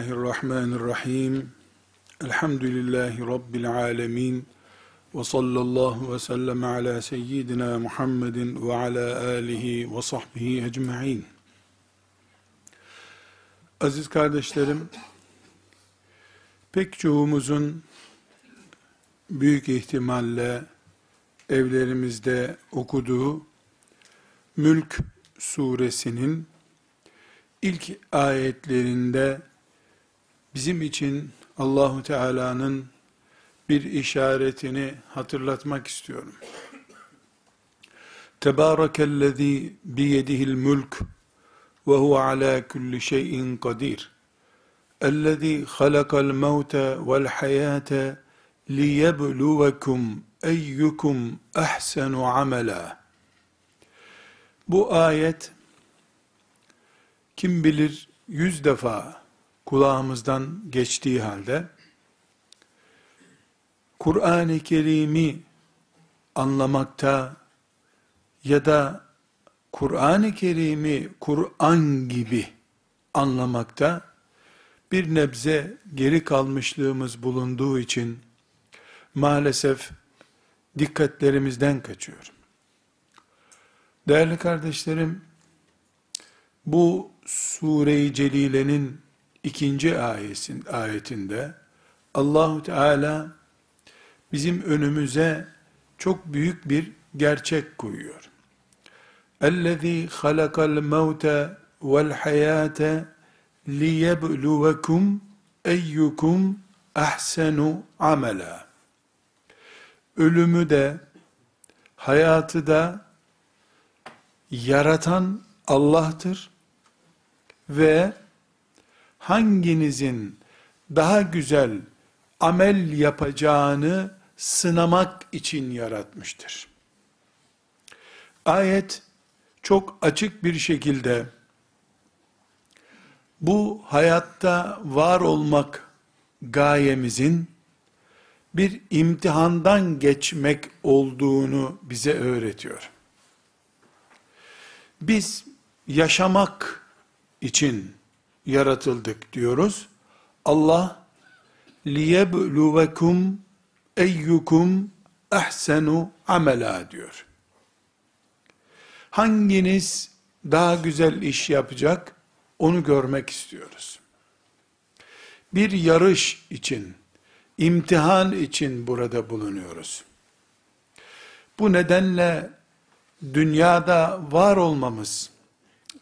Bismillahirrahmanirrahim. Elhamdülillahi Rabbil alemin. Ve sallallahu ve sellem ala seyyidina Muhammedin ve ala alihi ve sahbihi ecma'in. Aziz kardeşlerim, pek çoğumuzun büyük ihtimalle evlerimizde okuduğu Mülk suresinin ilk ayetlerinde bizim için Allahu Teala'nın bir işaretini hatırlatmak istiyorum. Tebârekellezî biyedihil mülk ve huve alâ kulli şeyin kadir. Ellezî halakal mevte vel hayâte liyebluvekum eyyukum ahsenu amela. Bu ayet kim bilir yüz defa kulağımızdan geçtiği halde Kur'an-ı Kerim'i anlamakta ya da Kur'an-ı Kerim'i Kur'an gibi anlamakta bir nebze geri kalmışlığımız bulunduğu için maalesef dikkatlerimizden kaçıyor. Değerli kardeşlerim, bu Sure-i Celile'nin ikinci ayetin, ayetinde Allahu Teala bizim önümüze çok büyük bir gerçek koyuyor. اَلَّذ۪ي خَلَقَ الْمَوْتَ وَالْحَيَاةَ لِيَبْلُوَكُمْ اَيُّكُمْ اَحْسَنُ عَمَلًا Ölümü de, hayatı da yaratan Allah'tır ve hanginizin daha güzel amel yapacağını sınamak için yaratmıştır. Ayet çok açık bir şekilde bu hayatta var olmak gayemizin bir imtihandan geçmek olduğunu bize öğretiyor. Biz yaşamak için yaratıldık diyoruz. Allah liyebluvekum eyyukum ahsenu amela diyor. Hanginiz daha güzel iş yapacak onu görmek istiyoruz. Bir yarış için, imtihan için burada bulunuyoruz. Bu nedenle dünyada var olmamız,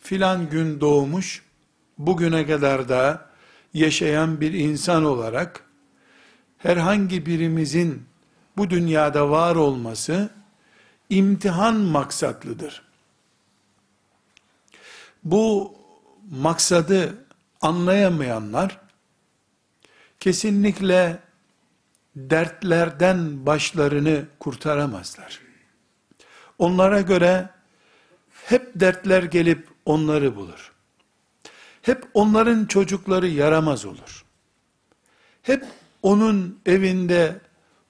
filan gün doğmuş, bugüne kadar da yaşayan bir insan olarak, herhangi birimizin bu dünyada var olması, imtihan maksatlıdır. Bu maksadı anlayamayanlar, kesinlikle dertlerden başlarını kurtaramazlar. Onlara göre hep dertler gelip onları bulur. Hep onların çocukları yaramaz olur. Hep onun evinde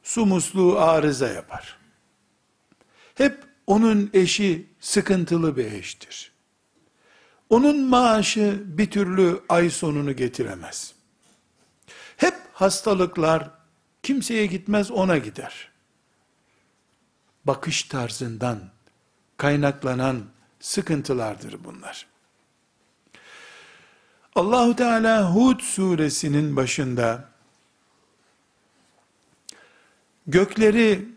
su musluğu arıza yapar. Hep onun eşi sıkıntılı bir eştir. Onun maaşı bir türlü ay sonunu getiremez. Hep hastalıklar kimseye gitmez ona gider. Bakış tarzından kaynaklanan sıkıntılardır bunlar. Allahu Teala Hud suresinin başında gökleri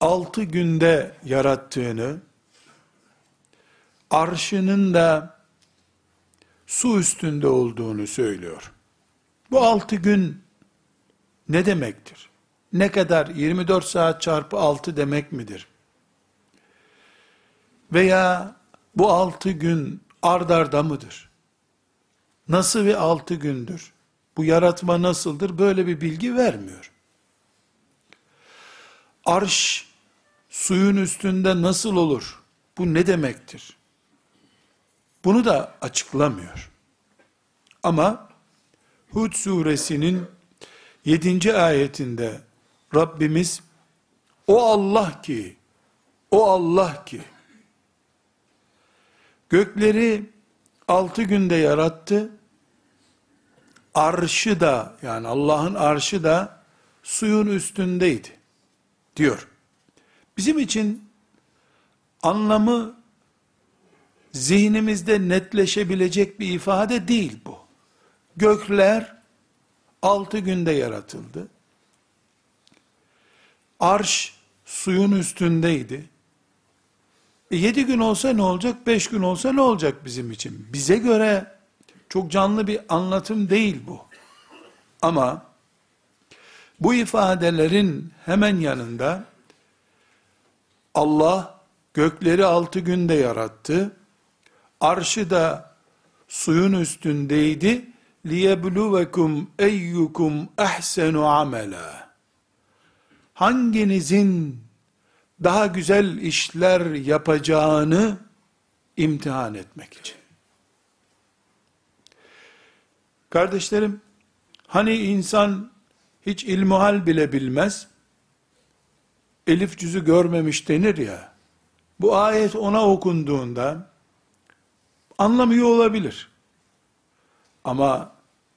altı günde yarattığını, arşının da su üstünde olduğunu söylüyor. Bu altı gün ne demektir? Ne kadar 24 saat çarpı 6 demek midir? Veya bu altı gün ardarda mıdır? Nasıl bir altı gündür? Bu yaratma nasıldır? Böyle bir bilgi vermiyor. Arş suyun üstünde nasıl olur? Bu ne demektir? Bunu da açıklamıyor. Ama Hud suresinin 7. ayetinde Rabbimiz o Allah ki o Allah ki gökleri altı günde yarattı arşı da yani Allah'ın arşı da suyun üstündeydi diyor. Bizim için anlamı zihnimizde netleşebilecek bir ifade değil bu. Gökler altı günde yaratıldı. Arş suyun üstündeydi. E yedi gün olsa ne olacak? Beş gün olsa ne olacak bizim için? Bize göre çok canlı bir anlatım değil bu. Ama bu ifadelerin hemen yanında Allah gökleri altı günde yarattı. Arşı da suyun üstündeydi. لِيَبْلُوَكُمْ اَيُّكُمْ اَحْسَنُ عَمَلًا Hanginizin daha güzel işler yapacağını imtihan etmek için. Kardeşlerim, hani insan hiç ilmuhal bile bilmez, elif cüzü görmemiş denir ya, bu ayet ona okunduğunda, anlamıyor olabilir. Ama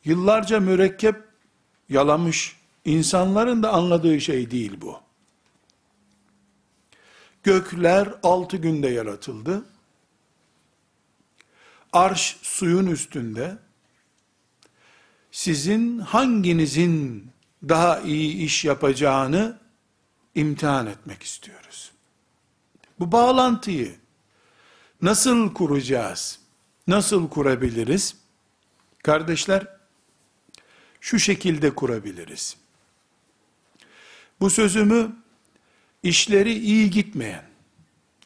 yıllarca mürekkep yalamış insanların da anladığı şey değil bu. Gökler altı günde yaratıldı. Arş suyun üstünde. Sizin hanginizin daha iyi iş yapacağını imtihan etmek istiyoruz. Bu bağlantıyı nasıl kuracağız? Nasıl kurabiliriz? Kardeşler, şu şekilde kurabiliriz. Bu sözümü işleri iyi gitmeyen,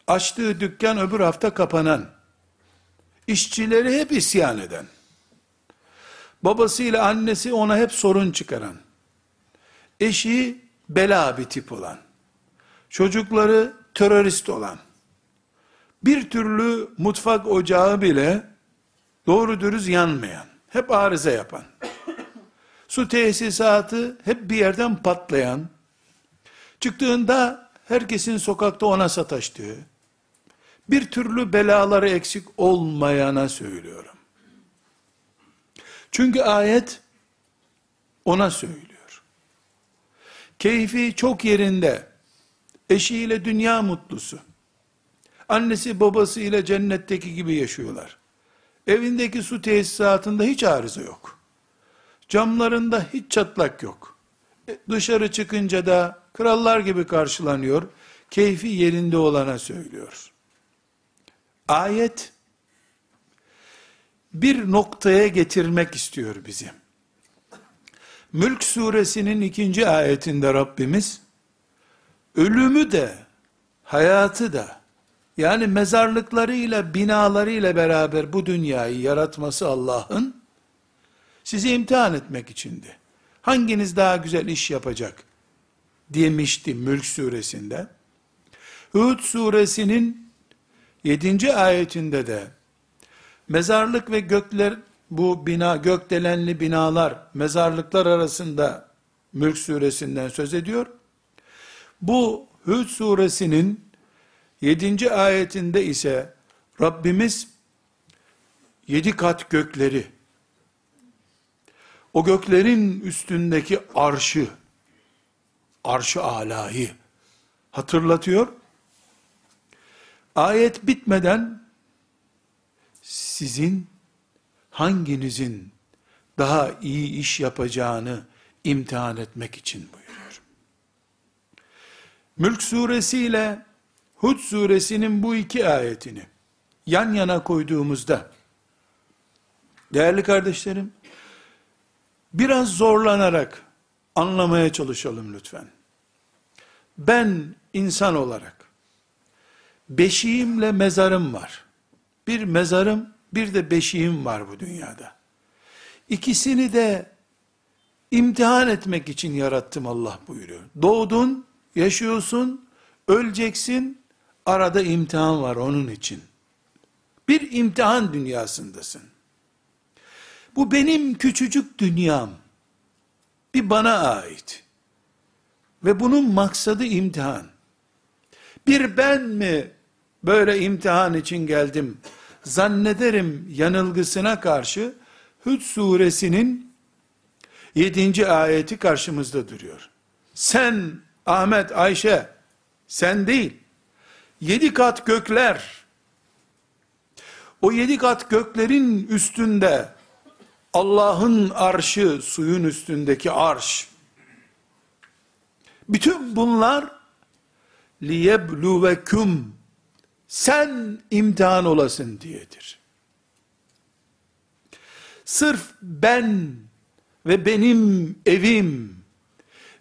açtığı dükkan öbür hafta kapanan, işçileri hep isyan eden, babasıyla annesi ona hep sorun çıkaran, eşi bela bir tip olan, çocukları terörist olan, bir türlü mutfak ocağı bile doğru dürüst yanmayan, hep arıza yapan, su tesisatı hep bir yerden patlayan, çıktığında herkesin sokakta ona sataştığı, bir türlü belaları eksik olmayana söylüyorum. Çünkü ayet ona söylüyor. Keyfi çok yerinde, eşiyle dünya mutlusu, annesi babası ile cennetteki gibi yaşıyorlar. Evindeki su tesisatında hiç arıza yok. Camlarında hiç çatlak yok. E, dışarı çıkınca da krallar gibi karşılanıyor. Keyfi yerinde olana söylüyor. Ayet bir noktaya getirmek istiyor bizi. Mülk suresinin ikinci ayetinde Rabbimiz ölümü de hayatı da yani mezarlıklarıyla binalarıyla beraber bu dünyayı yaratması Allah'ın sizi imtihan etmek içindi. Hanginiz daha güzel iş yapacak? Demişti Mülk suresinde. Hud suresinin 7. ayetinde de mezarlık ve gökler bu bina gökdelenli binalar mezarlıklar arasında Mülk suresinden söz ediyor. Bu Hud suresinin 7. ayetinde ise Rabbimiz yedi kat gökleri o göklerin üstündeki arşı arşı alayı hatırlatıyor. Ayet bitmeden sizin hanginizin daha iyi iş yapacağını imtihan etmek için buyuruyor. Mülk suresi ile Hud suresinin bu iki ayetini yan yana koyduğumuzda değerli kardeşlerim biraz zorlanarak anlamaya çalışalım lütfen. Ben insan olarak beşiğimle mezarım var. Bir mezarım, bir de beşiğim var bu dünyada. İkisini de imtihan etmek için yarattım Allah buyuruyor. Doğdun, yaşıyorsun, öleceksin, arada imtihan var onun için. Bir imtihan dünyasındasın. Bu benim küçücük dünyam bir bana ait. Ve bunun maksadı imtihan. Bir ben mi böyle imtihan için geldim zannederim yanılgısına karşı Hüd suresinin 7. ayeti karşımızda duruyor. Sen Ahmet, Ayşe, sen değil, yedi kat gökler, o yedi kat göklerin üstünde, Allah'ın arşı, suyun üstündeki arş, bütün bunlar, liyebluvekum, sen imtihan olasın diyedir. Sırf ben ve benim evim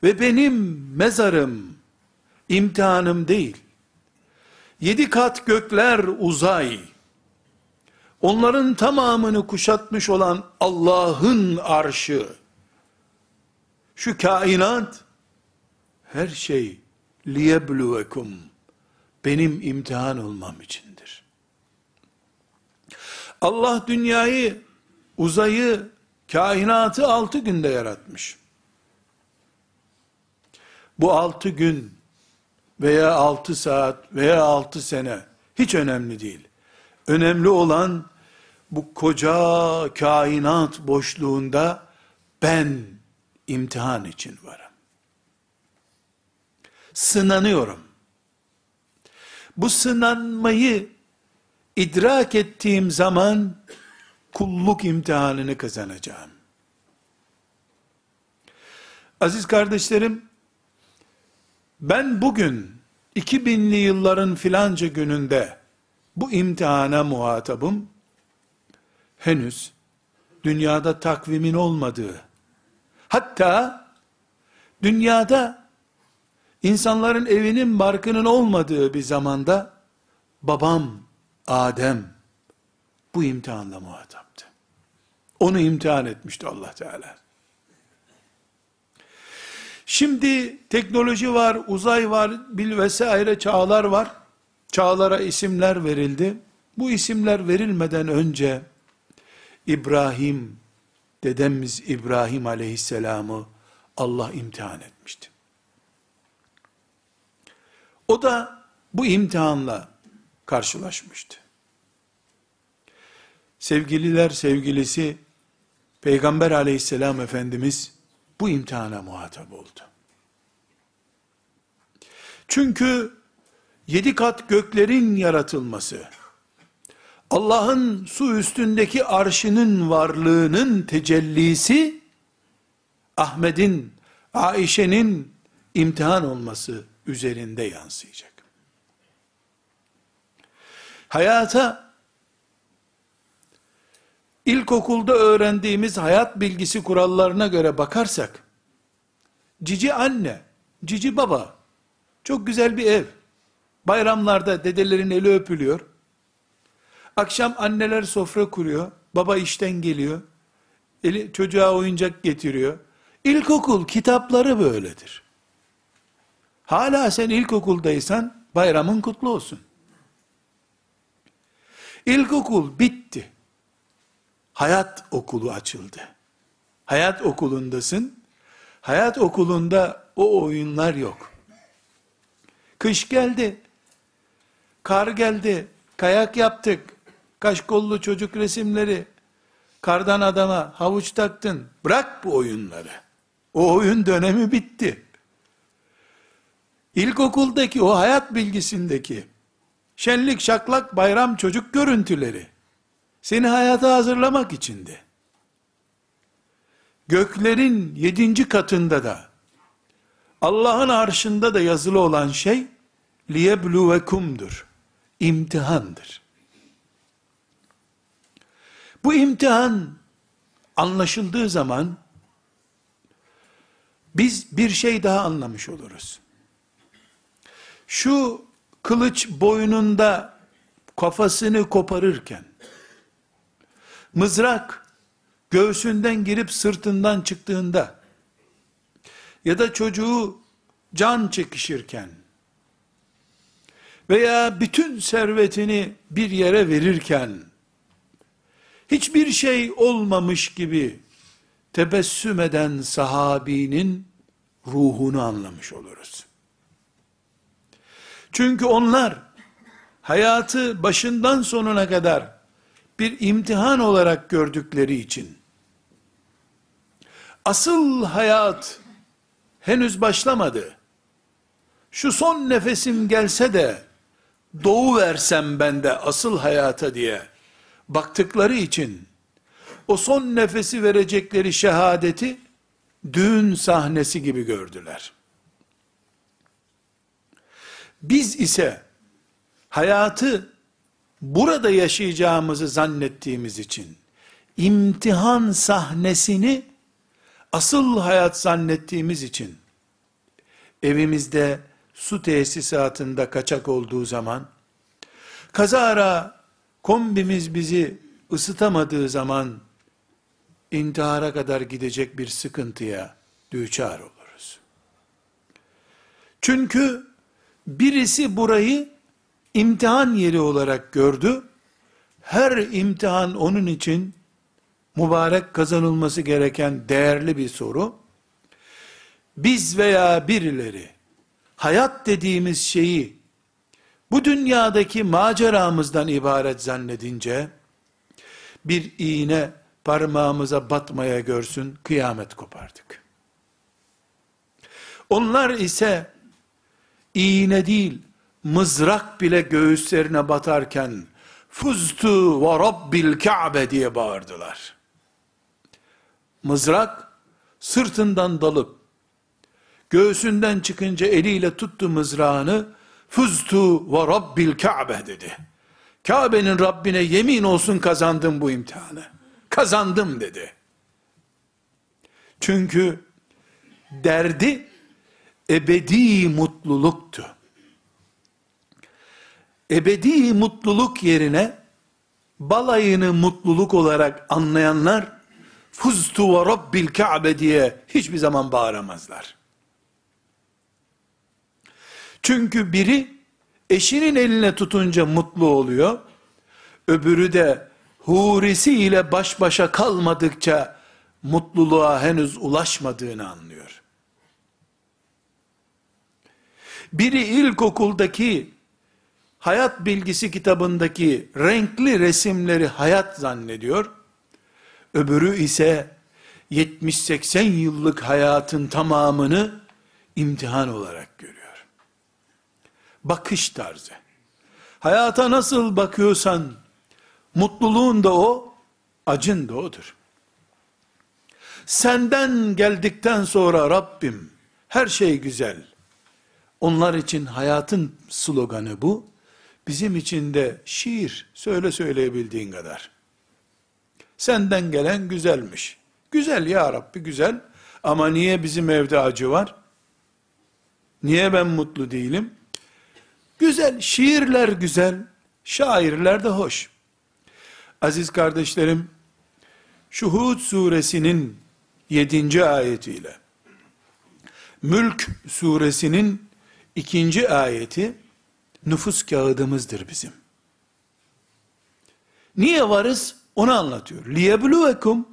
ve benim mezarım imtihanım değil. Yedi kat gökler uzay, onların tamamını kuşatmış olan Allah'ın arşı, şu kainat, her şey liyebluvekum, benim imtihan olmam içindir. Allah dünyayı, uzayı, kainatı altı günde yaratmış. Bu altı gün veya altı saat veya altı sene hiç önemli değil. Önemli olan bu koca kainat boşluğunda ben imtihan için varım. Sınanıyorum. Bu sınanmayı idrak ettiğim zaman kulluk imtihanını kazanacağım. Aziz kardeşlerim, ben bugün 2000'li yılların filanca gününde bu imtihana muhatabım, henüz dünyada takvimin olmadığı, hatta dünyada insanların evinin barkının olmadığı bir zamanda, babam Adem, bu imtihanla muhataptı. Onu imtihan etmişti Allah Teala. Şimdi teknoloji var, uzay var, bil vesaire çağlar var. Çağlara isimler verildi. Bu isimler verilmeden önce İbrahim, dedemiz İbrahim aleyhisselamı Allah imtihan etmişti. O da bu imtihanla karşılaşmıştı. Sevgililer sevgilisi Peygamber aleyhisselam Efendimiz bu imtihana muhatap oldu. Çünkü yedi kat göklerin yaratılması, Allah'ın su üstündeki arşının varlığının tecellisi, Ahmet'in, Ayşe'nin imtihan olması üzerinde yansıyacak. Hayata, ilkokulda öğrendiğimiz hayat bilgisi kurallarına göre bakarsak, cici anne, cici baba, çok güzel bir ev, bayramlarda dedelerin eli öpülüyor, akşam anneler sofra kuruyor, baba işten geliyor, eli, çocuğa oyuncak getiriyor, İlkokul kitapları böyledir. Hala sen ilkokuldaysan bayramın kutlu olsun. İlkokul bitti. Hayat okulu açıldı. Hayat okulundasın. Hayat okulunda o oyunlar yok. Kış geldi. Kar geldi. Kayak yaptık. Kaşkollu çocuk resimleri. Kardan adama havuç taktın. Bırak bu oyunları. O oyun dönemi bitti. İlkokuldaki o hayat bilgisindeki şenlik şaklak bayram çocuk görüntüleri seni hayata hazırlamak içindi. Göklerin yedinci katında da Allah'ın arşında da yazılı olan şey liyebluvekumdur. İmtihandır. Bu imtihan anlaşıldığı zaman biz bir şey daha anlamış oluruz. Şu kılıç boynunda kafasını koparırken, mızrak göğsünden girip sırtından çıktığında, ya da çocuğu can çekişirken, veya bütün servetini bir yere verirken, hiçbir şey olmamış gibi tebessüm eden sahabinin ruhunu anlamış oluruz. Çünkü onlar hayatı başından sonuna kadar bir imtihan olarak gördükleri için Asıl hayat henüz başlamadı. Şu son nefesim gelse de doğu versem ben de asıl hayata diye baktıkları için o son nefesi verecekleri şehadeti düğün sahnesi gibi gördüler. Biz ise hayatı burada yaşayacağımızı zannettiğimiz için imtihan sahnesini asıl hayat zannettiğimiz için evimizde su tesisatında kaçak olduğu zaman kazara kombimiz bizi ısıtamadığı zaman intihara kadar gidecek bir sıkıntıya düçar oluruz. Çünkü birisi burayı imtihan yeri olarak gördü. Her imtihan onun için mübarek kazanılması gereken değerli bir soru. Biz veya birileri hayat dediğimiz şeyi bu dünyadaki maceramızdan ibaret zannedince bir iğne parmağımıza batmaya görsün kıyamet kopardık. Onlar ise iğne değil mızrak bile göğüslerine batarken fuztu ve rabbil ka'be diye bağırdılar. Mızrak sırtından dalıp göğsünden çıkınca eliyle tuttu mızrağını fuztu ve rabbil ka'be dedi. Kabe'nin Rabbine yemin olsun kazandım bu imtihanı. Kazandım dedi. Çünkü derdi ebedi mutluluktu. Ebedi mutluluk yerine balayını mutluluk olarak anlayanlar fuztu ve rabbil ka'be diye hiçbir zaman bağıramazlar. Çünkü biri eşinin eline tutunca mutlu oluyor. Öbürü de hurisi baş başa kalmadıkça mutluluğa henüz ulaşmadığını anlıyor. Biri ilkokuldaki hayat bilgisi kitabındaki renkli resimleri hayat zannediyor. Öbürü ise 70-80 yıllık hayatın tamamını imtihan olarak görüyor. Bakış tarzı. Hayata nasıl bakıyorsan, mutluluğun da o, acın da odur. Senden geldikten sonra Rabbim, her şey güzel. Onlar için hayatın sloganı bu. Bizim için de şiir, söyle söyleyebildiğin kadar. Senden gelen güzelmiş. Güzel ya Rabbi güzel. Ama niye bizim evde acı var? Niye ben mutlu değilim? Güzel, şiirler güzel, şairler de hoş. Aziz kardeşlerim, Şuhud suresinin 7. ayetiyle, Mülk suresinin 2. ayeti, nüfus kağıdımızdır bizim. Niye varız? Onu anlatıyor. Liyebluvekum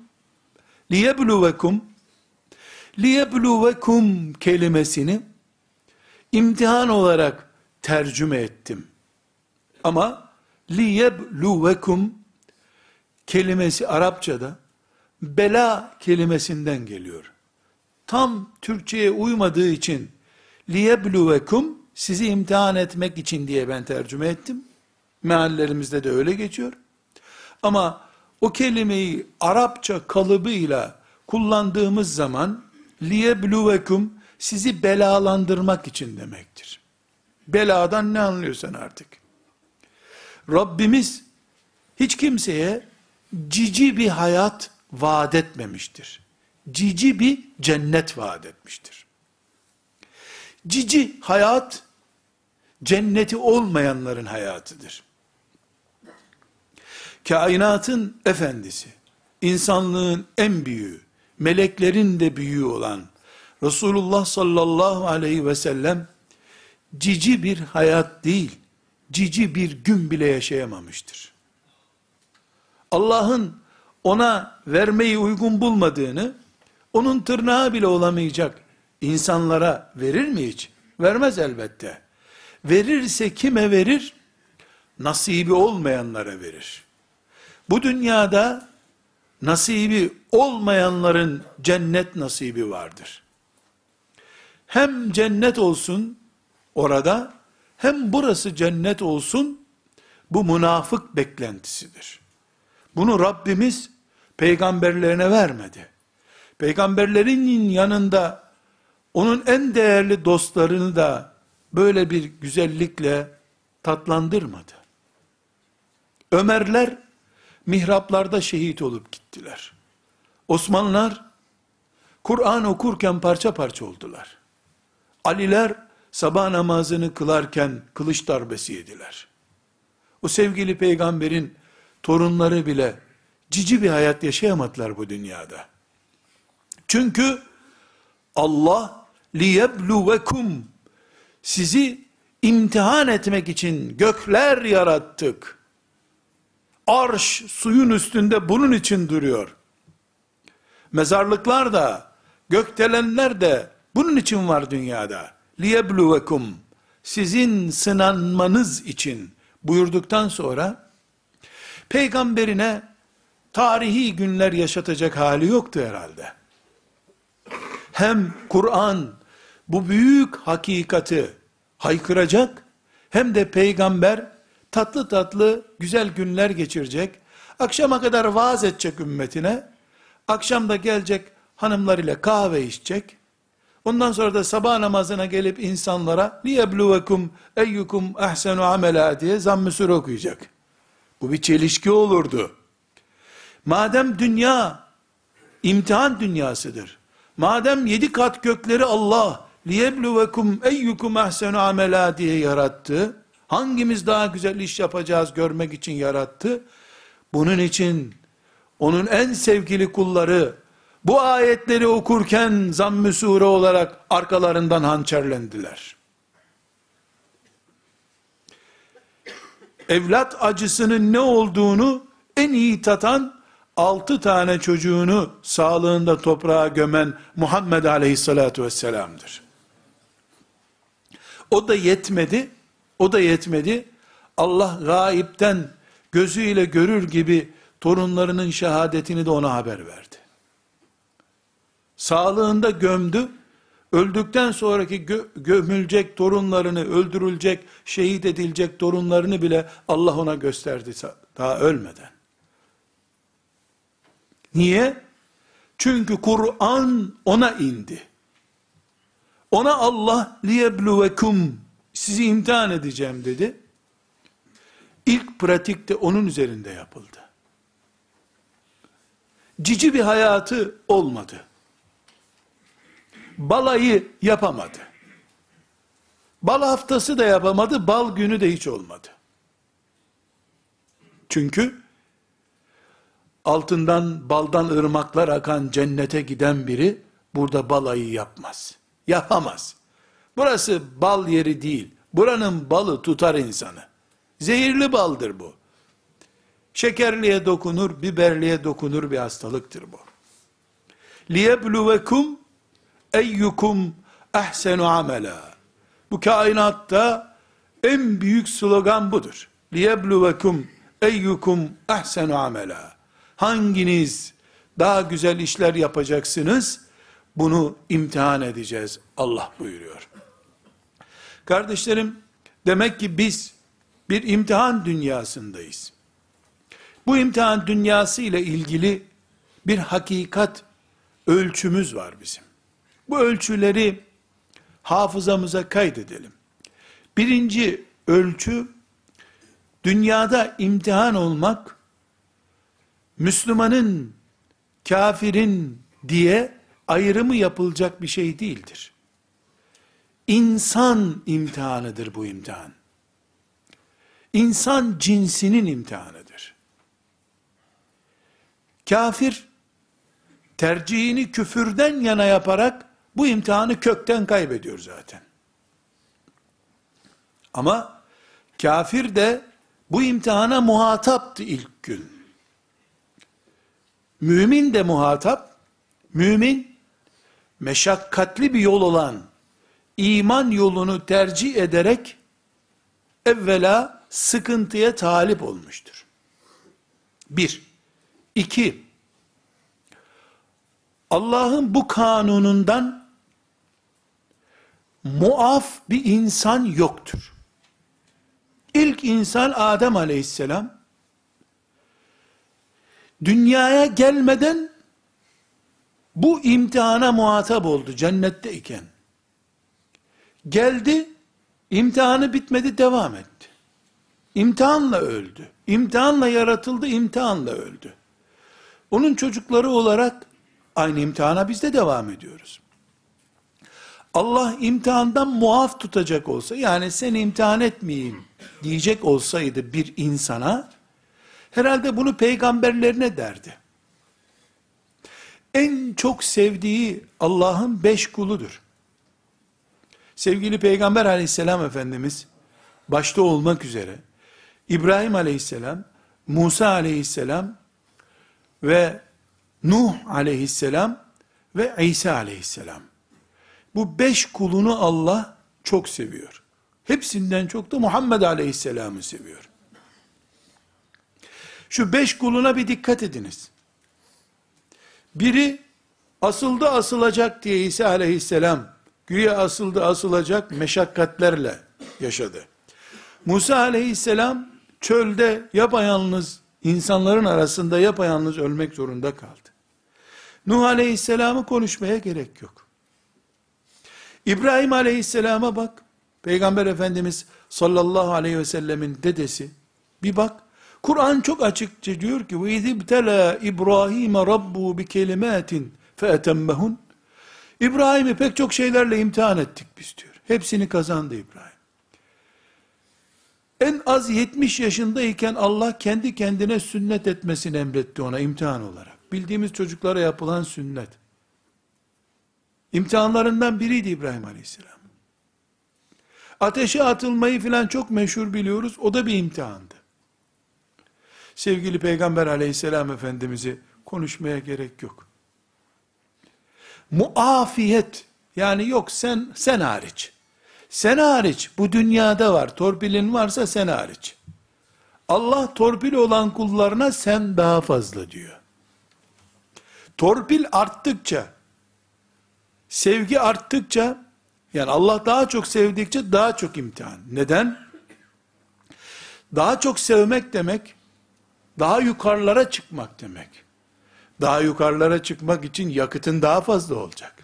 liyebluvekum liyebluvekum kelimesini imtihan olarak tercüme ettim. Ama liyebluvekum kelimesi Arapçada bela kelimesinden geliyor. Tam Türkçe'ye uymadığı için liyebluvekum sizi imtihan etmek için diye ben tercüme ettim. Meallerimizde de öyle geçiyor. Ama o kelimeyi Arapça kalıbıyla kullandığımız zaman liyebluvekum sizi belalandırmak için demektir. Beladan ne anlıyorsan artık. Rabbimiz hiç kimseye cici bir hayat vaat etmemiştir. Cici bir cennet vaat etmiştir. Cici hayat cenneti olmayanların hayatıdır. Kainatın efendisi, insanlığın en büyüğü, meleklerin de büyüğü olan Resulullah sallallahu aleyhi ve sellem cici bir hayat değil, cici bir gün bile yaşayamamıştır. Allah'ın ona vermeyi uygun bulmadığını, onun tırnağı bile olamayacak insanlara verir mi hiç? Vermez elbette. Verirse kime verir? Nasibi olmayanlara verir. Bu dünyada nasibi olmayanların cennet nasibi vardır. Hem cennet olsun orada, hem burası cennet olsun, bu münafık beklentisidir. Bunu Rabbimiz peygamberlerine vermedi. Peygamberlerinin yanında onun en değerli dostlarını da böyle bir güzellikle tatlandırmadı. Ömerler mihraplarda şehit olup gittiler. Osmanlılar Kur'an okurken parça parça oldular. Aliler sabah namazını kılarken kılıç darbesi yediler. O sevgili peygamberin torunları bile cici bir hayat yaşayamadılar bu dünyada. Çünkü Allah liyebluvekum sizi imtihan etmek için gökler yarattık. Arş suyun üstünde bunun için duruyor. Mezarlıklar da, gökdelenler de bunun için var dünyada. Liyebluvekum sizin sınanmanız için buyurduktan sonra peygamberine tarihi günler yaşatacak hali yoktu herhalde. Hem Kur'an bu büyük hakikati haykıracak, hem de peygamber tatlı tatlı güzel günler geçirecek, akşama kadar vaaz edecek ümmetine, akşam da gelecek hanımlarıyla kahve içecek, ondan sonra da sabah namazına gelip insanlara liyebluvekum eyyukum ahsenu amela diye zamm-ı sur okuyacak. Bu bir çelişki olurdu. Madem dünya imtihan dünyasıdır. Madem yedi kat gökleri Allah liyebluvekum eyyukum ahsenu amela diye yarattı. Hangimiz daha güzel iş yapacağız görmek için yarattı. Bunun için onun en sevgili kulları bu ayetleri okurken zamm-ı sure olarak arkalarından hançerlendiler. Evlat acısının ne olduğunu en iyi tatan altı tane çocuğunu sağlığında toprağa gömen Muhammed aleyhissalatu vesselam'dır. O da yetmedi, o da yetmedi. Allah gaipten gözüyle görür gibi torunlarının şehadetini de ona haber verdi. Sağlığında gömdü, öldükten sonraki gö gömülecek torunlarını, öldürülecek, şehit edilecek torunlarını bile Allah ona gösterdi daha ölmeden. Niye? Çünkü Kur'an ona indi. Ona Allah liyebluvekum sizi imtihan edeceğim dedi. İlk pratikte onun üzerinde yapıldı. Cici bir hayatı olmadı Balayı yapamadı. Bal haftası da yapamadı, bal günü de hiç olmadı. Çünkü altından baldan ırmaklar akan cennete giden biri burada balayı yapmaz. Yapamaz. Burası bal yeri değil. Buranın balı tutar insanı. Zehirli baldır bu. Şekerliye dokunur, biberliye dokunur bir hastalıktır bu. لِيَبْلُوَكُمْ eyyukum ehsenu amela. Bu kainatta en büyük slogan budur. Liyebluvekum eyyukum ehsenu amela. Hanginiz daha güzel işler yapacaksınız? Bunu imtihan edeceğiz Allah buyuruyor. Kardeşlerim demek ki biz bir imtihan dünyasındayız. Bu imtihan dünyası ile ilgili bir hakikat ölçümüz var bizim. Bu ölçüleri hafızamıza kaydedelim. Birinci ölçü, dünyada imtihan olmak, Müslümanın, kafirin diye ayrımı yapılacak bir şey değildir. İnsan imtihanıdır bu imtihan. İnsan cinsinin imtihanıdır. Kafir, tercihini küfürden yana yaparak, bu imtihanı kökten kaybediyor zaten. Ama, kafir de, bu imtihana muhataptı ilk gün. Mümin de muhatap, mümin, meşakkatli bir yol olan, iman yolunu tercih ederek, evvela sıkıntıya talip olmuştur. Bir. iki, Allah'ın bu kanunundan muaf bir insan yoktur. İlk insan Adem aleyhisselam dünyaya gelmeden bu imtihana muhatap oldu cennetteyken. Geldi, imtihanı bitmedi, devam etti. İmtihanla öldü. İmtihanla yaratıldı, imtihanla öldü. Onun çocukları olarak aynı imtihana biz de devam ediyoruz. Allah imtihandan muaf tutacak olsa, yani seni imtihan etmeyeyim diyecek olsaydı bir insana, herhalde bunu peygamberlerine derdi. En çok sevdiği Allah'ın beş kuludur. Sevgili Peygamber aleyhisselam Efendimiz, başta olmak üzere, İbrahim aleyhisselam, Musa aleyhisselam ve Nuh aleyhisselam ve İsa aleyhisselam. Bu beş kulunu Allah çok seviyor. Hepsinden çok da Muhammed aleyhisselamı seviyor. Şu beş kuluna bir dikkat ediniz. Biri asıldı asılacak diye İsa aleyhisselam güya asıldı asılacak meşakkatlerle yaşadı. Musa aleyhisselam çölde yapayalnız insanların arasında yapayalnız ölmek zorunda kaldı. Nuh aleyhisselamı konuşmaya gerek yok. İbrahim aleyhisselama bak. Peygamber Efendimiz sallallahu aleyhi ve sellemin dedesi. Bir bak. Kur'an çok açıkça diyor ki وَاِذِ ابْتَلَى İbrahim رَبُّ بِكَلِمَاتٍ فَاَتَمَّهُنْ İbrahim'i pek çok şeylerle imtihan ettik biz diyor. Hepsini kazandı İbrahim. En az 70 yaşındayken Allah kendi kendine sünnet etmesini emretti ona imtihan olarak. Bildiğimiz çocuklara yapılan sünnet. İmtihanlarından biriydi İbrahim Aleyhisselam. Ateşe atılmayı filan çok meşhur biliyoruz. O da bir imtihandı. Sevgili Peygamber Aleyhisselam Efendimiz'i konuşmaya gerek yok. Muafiyet yani yok sen sen hariç. Sen hariç bu dünyada var. Torpilin varsa sen hariç. Allah torpil olan kullarına sen daha fazla diyor. Torpil arttıkça, sevgi arttıkça, yani Allah daha çok sevdikçe daha çok imtihan. Neden? Daha çok sevmek demek, daha yukarılara çıkmak demek. Daha yukarılara çıkmak için yakıtın daha fazla olacak.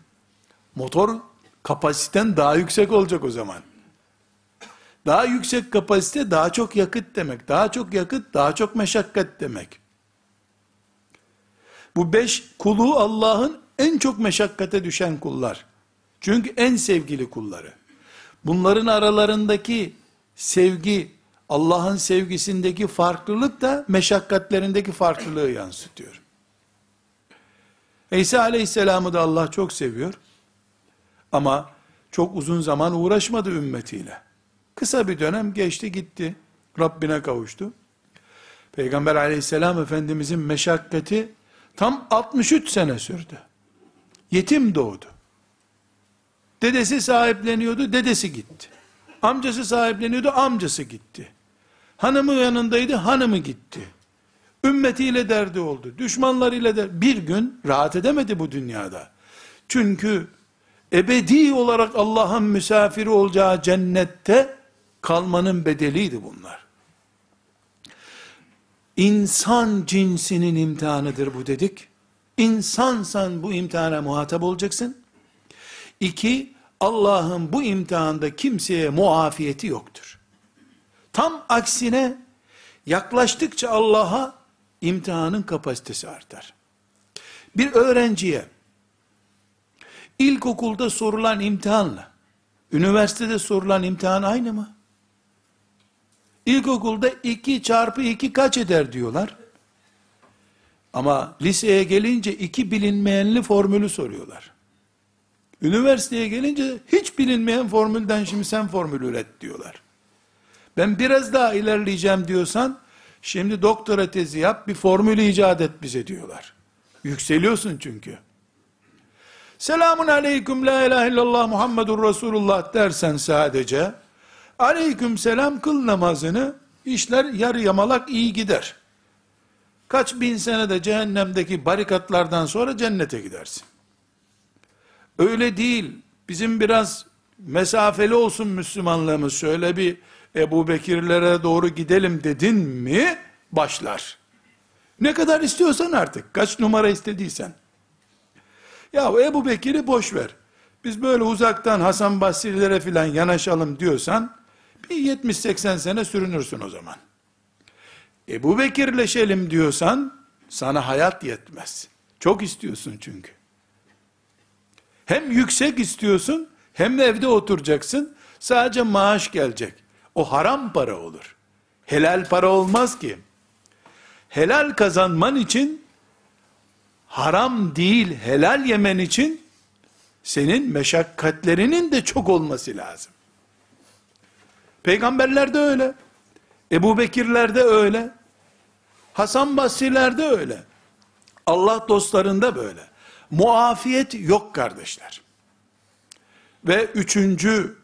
Motor kapasiten daha yüksek olacak o zaman. Daha yüksek kapasite daha çok yakıt demek. Daha çok yakıt daha çok meşakkat demek. Bu beş kulu Allah'ın en çok meşakkate düşen kullar. Çünkü en sevgili kulları. Bunların aralarındaki sevgi, Allah'ın sevgisindeki farklılık da meşakkatlerindeki farklılığı yansıtıyor. İsa aleyhisselamı da Allah çok seviyor. Ama çok uzun zaman uğraşmadı ümmetiyle. Kısa bir dönem geçti gitti. Rabbine kavuştu. Peygamber aleyhisselam efendimizin meşakkati tam 63 sene sürdü. Yetim doğdu. Dedesi sahipleniyordu, dedesi gitti. Amcası sahipleniyordu, amcası gitti. Hanımı yanındaydı, hanımı gitti. Ümmetiyle derdi oldu. Düşmanlarıyla der. Bir gün rahat edemedi bu dünyada. Çünkü ebedi olarak Allah'ın misafiri olacağı cennette kalmanın bedeliydi bunlar. İnsan cinsinin imtihanıdır bu dedik. İnsansan bu imtihana muhatap olacaksın. İki, Allah'ın bu imtihanda kimseye muafiyeti yoktur. Tam aksine yaklaştıkça Allah'a imtihanın kapasitesi artar. Bir öğrenciye ilkokulda sorulan imtihanla üniversitede sorulan imtihan aynı mı? İlkokulda 2 çarpı 2 kaç eder diyorlar. Ama liseye gelince iki bilinmeyenli formülü soruyorlar. Üniversiteye gelince hiç bilinmeyen formülden şimdi sen formül üret diyorlar. Ben biraz daha ilerleyeceğim diyorsan, şimdi doktora tezi yap, bir formül icat et bize diyorlar. Yükseliyorsun çünkü. Selamun aleyküm la ilahe illallah Muhammedur Resulullah dersen sadece, aleyküm selam kıl namazını, işler yarı yamalak iyi gider. Kaç bin sene de cehennemdeki barikatlardan sonra cennete gidersin. Öyle değil. Bizim biraz mesafeli olsun Müslümanlığımız. Şöyle bir Ebu Bekirlere doğru gidelim dedin mi başlar. Ne kadar istiyorsan artık. Kaç numara istediysen. Ya Ebu Bekir'i boş ver. Biz böyle uzaktan Hasan Basri'lere filan yanaşalım diyorsan bir 70-80 sene sürünürsün o zaman. Ebu Bekirleşelim diyorsan sana hayat yetmez. Çok istiyorsun çünkü. Hem yüksek istiyorsun hem evde oturacaksın. Sadece maaş gelecek. O haram para olur. Helal para olmaz ki. Helal kazanman için haram değil helal yemen için senin meşakkatlerinin de çok olması lazım. Peygamberler de öyle. Ebu Bekirler de öyle. Hasan Basriler de öyle. Allah dostlarında böyle. Muafiyet yok kardeşler. Ve üçüncü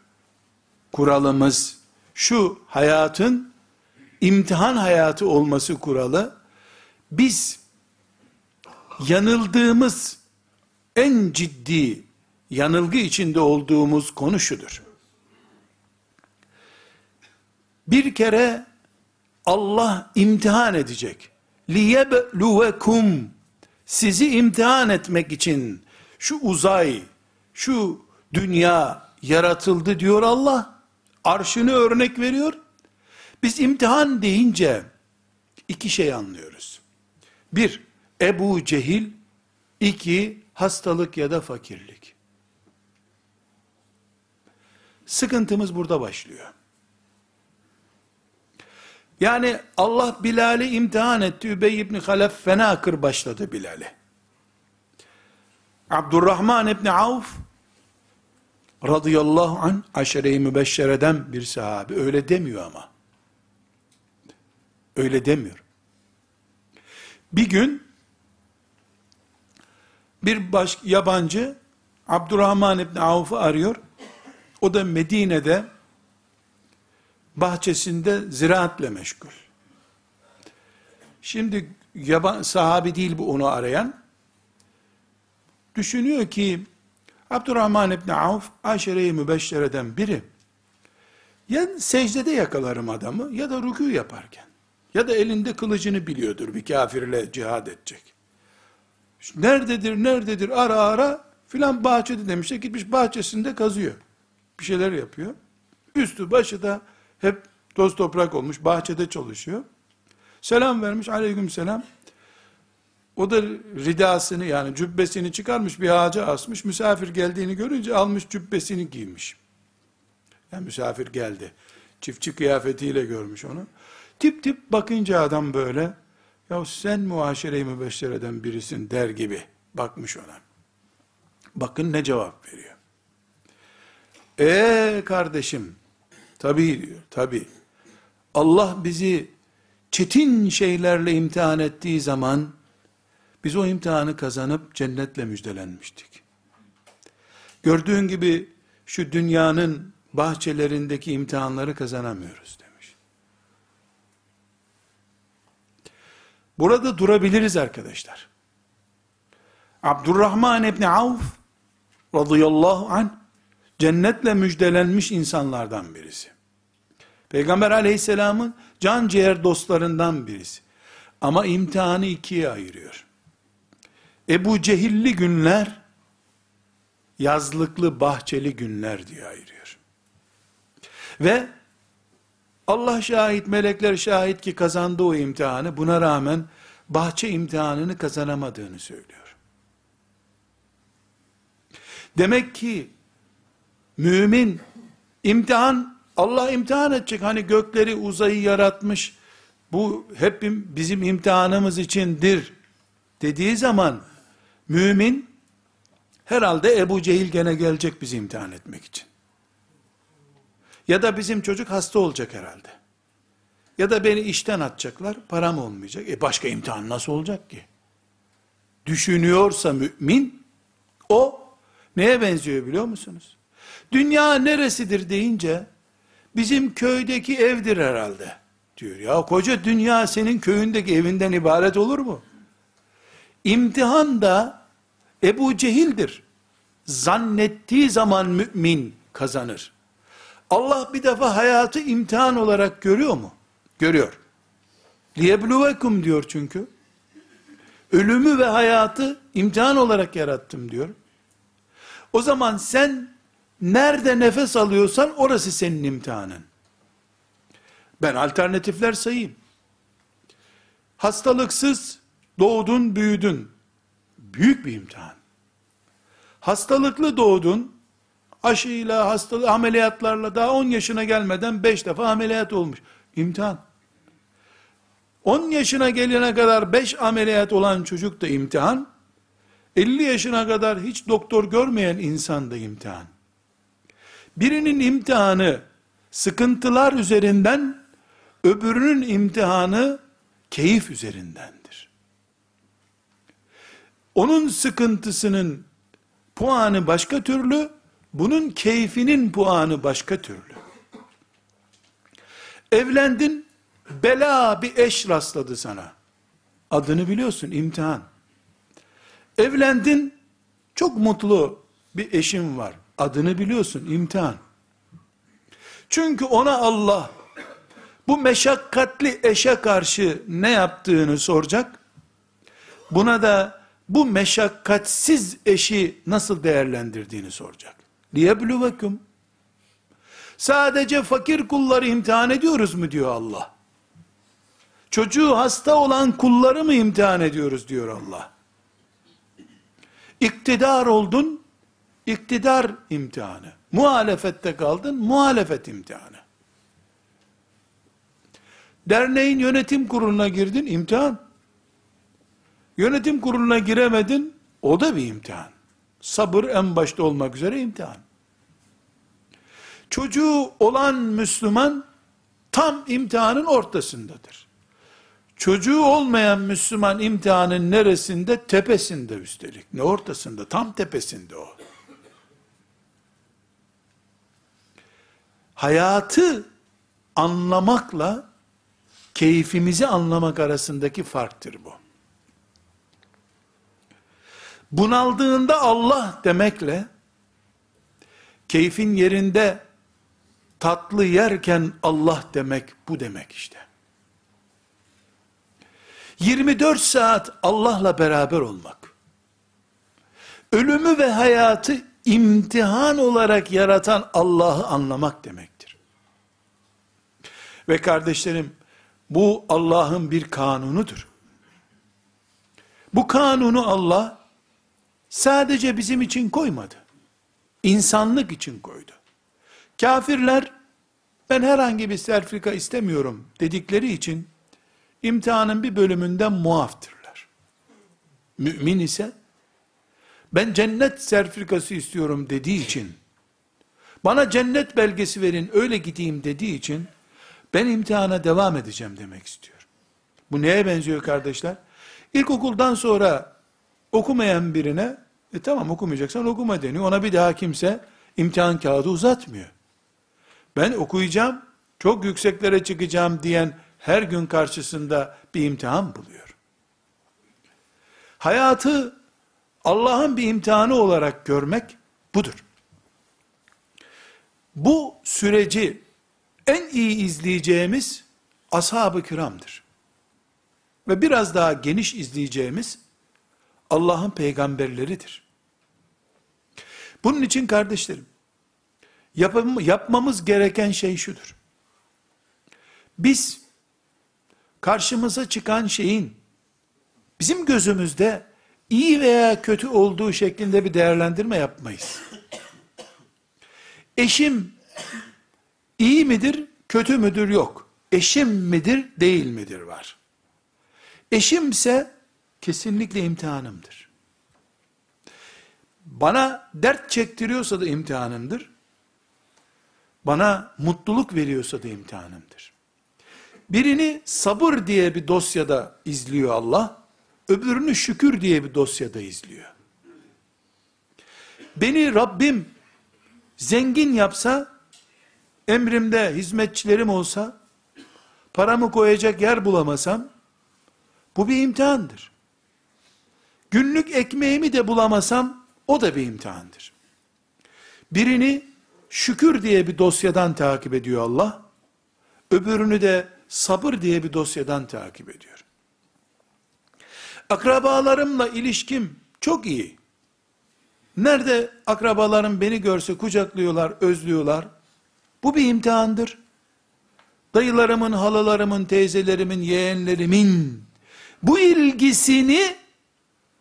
kuralımız şu hayatın imtihan hayatı olması kuralı. Biz yanıldığımız en ciddi yanılgı içinde olduğumuz konu şudur. Bir kere Allah imtihan edecek. لِيَبْلُوَكُمْ Sizi imtihan etmek için şu uzay, şu dünya yaratıldı diyor Allah. Arşını örnek veriyor. Biz imtihan deyince iki şey anlıyoruz. Bir, Ebu Cehil, iki, hastalık ya da fakirlik. Sıkıntımız burada başlıyor. Yani Allah Bilal'i imtihan etti. Übey ibn Halef fena kır başladı Bilal'i. Abdurrahman ibn Avf radıyallahu an aşere-i mübeşşereden bir sahabe. Öyle demiyor ama. Öyle demiyor. Bir gün bir baş, yabancı Abdurrahman İbni Avf'ı arıyor. O da Medine'de bahçesinde ziraatle meşgul. Şimdi yaban, sahabi değil bu onu arayan. Düşünüyor ki Abdurrahman İbni Avf aşere-i mübeşşereden biri. Ya secdede yakalarım adamı ya da rükû yaparken. Ya da elinde kılıcını biliyordur bir kafirle cihad edecek. Nerededir, nerededir ara ara filan bahçede demişler gitmiş bahçesinde kazıyor. Bir şeyler yapıyor. Üstü başı da hep toz toprak olmuş bahçede çalışıyor. Selam vermiş aleyküm selam. O da ridasını yani cübbesini çıkarmış bir ağaca asmış. Misafir geldiğini görünce almış cübbesini giymiş. Yani misafir geldi. Çiftçi kıyafetiyle görmüş onu. Tip tip bakınca adam böyle, ya sen muaşere-i mübeşşereden birisin der gibi bakmış ona. Bakın ne cevap veriyor. Ee kardeşim, tabi diyor, tabi. Allah bizi çetin şeylerle imtihan ettiği zaman, biz o imtihanı kazanıp cennetle müjdelenmiştik. Gördüğün gibi şu dünyanın bahçelerindeki imtihanları kazanamıyoruz demiş. Burada durabiliriz arkadaşlar. Abdurrahman İbni Avf radıyallahu anh cennetle müjdelenmiş insanlardan birisi. Peygamber aleyhisselamın can ciğer dostlarından birisi. Ama imtihanı ikiye ayırıyor. Ebu Cehilli günler, yazlıklı bahçeli günler diye ayırıyor. Ve Allah şahit, melekler şahit ki kazandı o imtihanı, buna rağmen bahçe imtihanını kazanamadığını söylüyor. Demek ki mümin imtihan Allah imtihan edecek. Hani gökleri uzayı yaratmış. Bu hep bizim imtihanımız içindir dediği zaman mümin herhalde Ebu Cehil gene gelecek bizi imtihan etmek için. Ya da bizim çocuk hasta olacak herhalde. Ya da beni işten atacaklar, param olmayacak. E başka imtihan nasıl olacak ki? Düşünüyorsa mümin, o neye benziyor biliyor musunuz? Dünya neresidir deyince, bizim köydeki evdir herhalde diyor. Ya koca dünya senin köyündeki evinden ibaret olur mu? İmtihan da Ebu Cehil'dir. Zannettiği zaman mümin kazanır. Allah bir defa hayatı imtihan olarak görüyor mu? Görüyor. Liyebluvekum diyor çünkü. Ölümü ve hayatı imtihan olarak yarattım diyor. O zaman sen nerede nefes alıyorsan orası senin imtihanın. Ben alternatifler sayayım. Hastalıksız doğdun, büyüdün. Büyük bir imtihan. Hastalıklı doğdun, aşıyla, hastalık, ameliyatlarla daha 10 yaşına gelmeden 5 defa ameliyat olmuş. İmtihan. 10 yaşına gelene kadar 5 ameliyat olan çocuk da imtihan. 50 yaşına kadar hiç doktor görmeyen insan da imtihan. Birinin imtihanı sıkıntılar üzerinden, öbürünün imtihanı keyif üzerindendir. Onun sıkıntısının puanı başka türlü, bunun keyfinin puanı başka türlü. Evlendin, bela bir eş rastladı sana. Adını biliyorsun, imtihan. Evlendin, çok mutlu bir eşin var. Adını biliyorsun, imtihan. Çünkü ona Allah, bu meşakkatli eşe karşı ne yaptığını soracak. Buna da bu meşakkatsiz eşi nasıl değerlendirdiğini soracak. Liyebluvekum. Sadece fakir kulları imtihan ediyoruz mu diyor Allah. Çocuğu hasta olan kulları mı imtihan ediyoruz diyor Allah. İktidar oldun, iktidar imtihanı. Muhalefette kaldın, muhalefet imtihanı. Derneğin yönetim kuruluna girdin, imtihan. Yönetim kuruluna giremedin, o da bir imtihan. Sabır en başta olmak üzere imtihan. Çocuğu olan Müslüman, tam imtihanın ortasındadır. Çocuğu olmayan Müslüman imtihanın neresinde? Tepesinde üstelik. Ne ortasında? Tam tepesinde o. Hayatı anlamakla keyfimizi anlamak arasındaki farktır bu. Bunaldığında Allah demekle keyfin yerinde tatlı yerken Allah demek bu demek işte. 24 saat Allah'la beraber olmak. Ölümü ve hayatı imtihan olarak yaratan Allah'ı anlamak demektir. Ve kardeşlerim, bu Allah'ın bir kanunudur. Bu kanunu Allah sadece bizim için koymadı. İnsanlık için koydu. Kafirler ben herhangi bir serfika istemiyorum dedikleri için imtihanın bir bölümünden muaftırlar. Mümin ise ben cennet sertifikası istiyorum dediği için bana cennet belgesi verin öyle gideyim dediği için ben imtihana devam edeceğim demek istiyor. Bu neye benziyor kardeşler? İlkokuldan sonra okumayan birine e tamam okumayacaksan okuma deniyor. Ona bir daha kimse imtihan kağıdı uzatmıyor. Ben okuyacağım, çok yükseklere çıkacağım diyen her gün karşısında bir imtihan buluyor. Hayatı Allah'ın bir imtihanı olarak görmek budur. Bu süreci en iyi izleyeceğimiz ashab-ı kiramdır. Ve biraz daha geniş izleyeceğimiz Allah'ın peygamberleridir. Bunun için kardeşlerim, yapmamız gereken şey şudur. Biz, karşımıza çıkan şeyin, bizim gözümüzde iyi veya kötü olduğu şeklinde bir değerlendirme yapmayız. Eşim iyi midir, kötü müdür yok. Eşim midir, değil midir var. Eşimse kesinlikle imtihanımdır. Bana dert çektiriyorsa da imtihanımdır. Bana mutluluk veriyorsa da imtihanımdır. Birini sabır diye bir dosyada izliyor Allah, öbürünü şükür diye bir dosyada izliyor. Beni Rabbim zengin yapsa, emrimde hizmetçilerim olsa, paramı koyacak yer bulamasam, bu bir imtihandır. Günlük ekmeğimi de bulamasam, o da bir imtihandır. Birini şükür diye bir dosyadan takip ediyor Allah, öbürünü de sabır diye bir dosyadan takip ediyor. Akrabalarımla ilişkim çok iyi. Nerede akrabalarım beni görse kucaklıyorlar, özlüyorlar. Bu bir imtihandır. Dayılarımın, halalarımın, teyzelerimin, yeğenlerimin bu ilgisini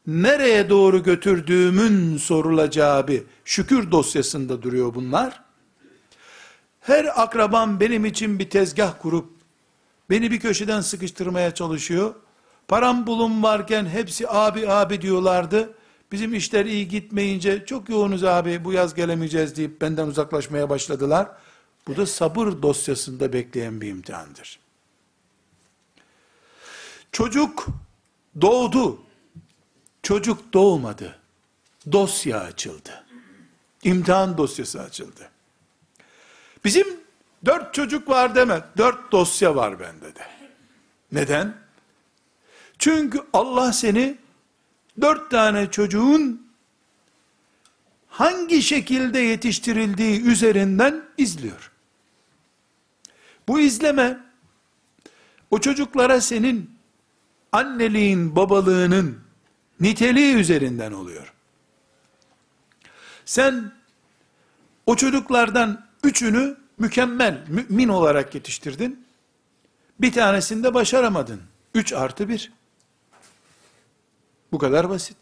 nereye doğru götürdüğümün sorulacağı bir şükür dosyasında duruyor bunlar. Her akrabam benim için bir tezgah kurup beni bir köşeden sıkıştırmaya çalışıyor. Param bulun varken hepsi abi abi diyorlardı. Bizim işler iyi gitmeyince çok yoğunuz abi bu yaz gelemeyeceğiz deyip benden uzaklaşmaya başladılar. Bu da sabır dosyasında bekleyen bir imtihandır. Çocuk doğdu. Çocuk doğmadı. Dosya açıldı. İmtihan dosyası açıldı. Bizim dört çocuk var deme. Dört dosya var bende de. Neden? Çünkü Allah seni dört tane çocuğun hangi şekilde yetiştirildiği üzerinden izliyor. Bu izleme o çocuklara senin anneliğin, babalığının niteliği üzerinden oluyor. Sen o çocuklardan üçünü mükemmel, mümin olarak yetiştirdin. Bir tanesinde başaramadın. Üç artı bir. Bu kadar basit.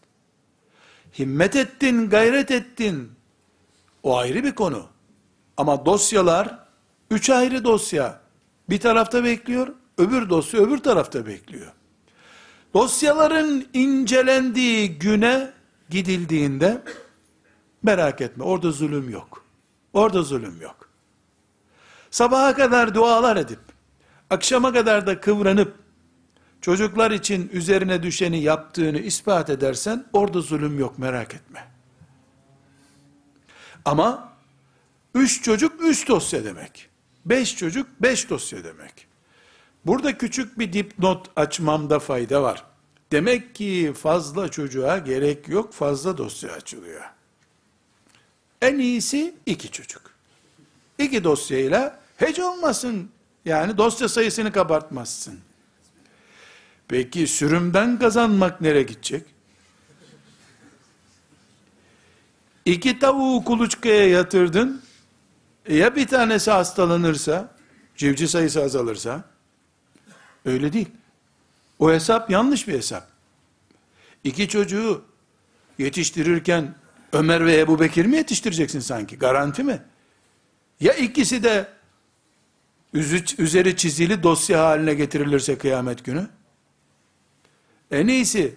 Himmet ettin, gayret ettin. O ayrı bir konu. Ama dosyalar, üç ayrı dosya. Bir tarafta bekliyor, öbür dosya öbür tarafta bekliyor. Dosyaların incelendiği güne gidildiğinde, merak etme orada zulüm yok. Orada zulüm yok. Sabaha kadar dualar edip, akşama kadar da kıvranıp, çocuklar için üzerine düşeni yaptığını ispat edersen, orada zulüm yok merak etme. Ama, üç çocuk üç dosya demek. Beş çocuk beş dosya demek. Burada küçük bir dipnot açmamda fayda var. Demek ki fazla çocuğa gerek yok, fazla dosya açılıyor. En iyisi iki çocuk. İki dosyayla hiç olmasın. Yani dosya sayısını kabartmazsın. Peki sürümden kazanmak nereye gidecek? İki tavuğu kuluçkaya yatırdın. Ya bir tanesi hastalanırsa, civci sayısı azalırsa, öyle değil. O hesap yanlış bir hesap. İki çocuğu yetiştirirken Ömer ve Ebu Bekir mi yetiştireceksin sanki? Garanti mi? Ya ikisi de üzeri çizili dosya haline getirilirse kıyamet günü? En iyisi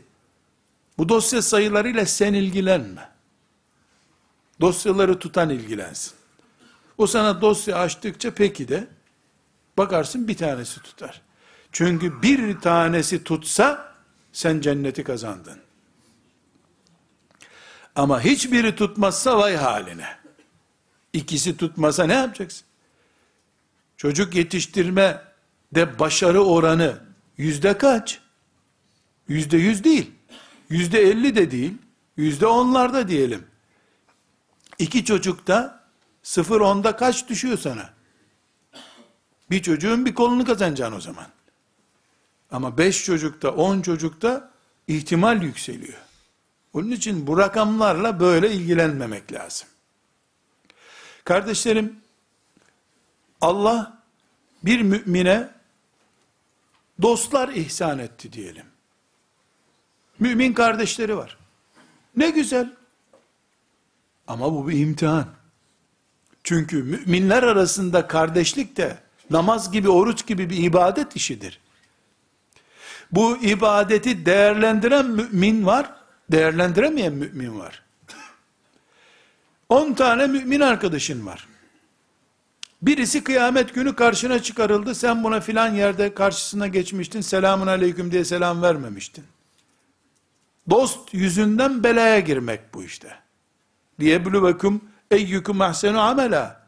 bu dosya sayılarıyla sen ilgilenme. Dosyaları tutan ilgilensin. O sana dosya açtıkça peki de bakarsın bir tanesi tutar. Çünkü bir tanesi tutsa sen cenneti kazandın. Ama hiçbiri tutmazsa vay haline. İkisi tutmasa ne yapacaksın? Çocuk yetiştirme de başarı oranı yüzde kaç? Yüzde yüz değil. Yüzde elli de değil. Yüzde onlarda diyelim. İki çocukta sıfır onda kaç düşüyor sana? Bir çocuğun bir kolunu kazanacaksın o zaman. Ama beş çocukta, on çocukta ihtimal yükseliyor. Onun için bu rakamlarla böyle ilgilenmemek lazım. Kardeşlerim, Allah bir mümine dostlar ihsan etti diyelim. Mümin kardeşleri var. Ne güzel. Ama bu bir imtihan. Çünkü müminler arasında kardeşlik de namaz gibi, oruç gibi bir ibadet işidir. Bu ibadeti değerlendiren mümin var, değerlendiremeyen mümin var. 10 tane mümin arkadaşın var. Birisi kıyamet günü karşına çıkarıldı. Sen buna filan yerde karşısına geçmiştin. Selamun aleyküm diye selam vermemiştin. Dost yüzünden belaya girmek bu işte. Liyebluvekum eyyukum ahsenu amela.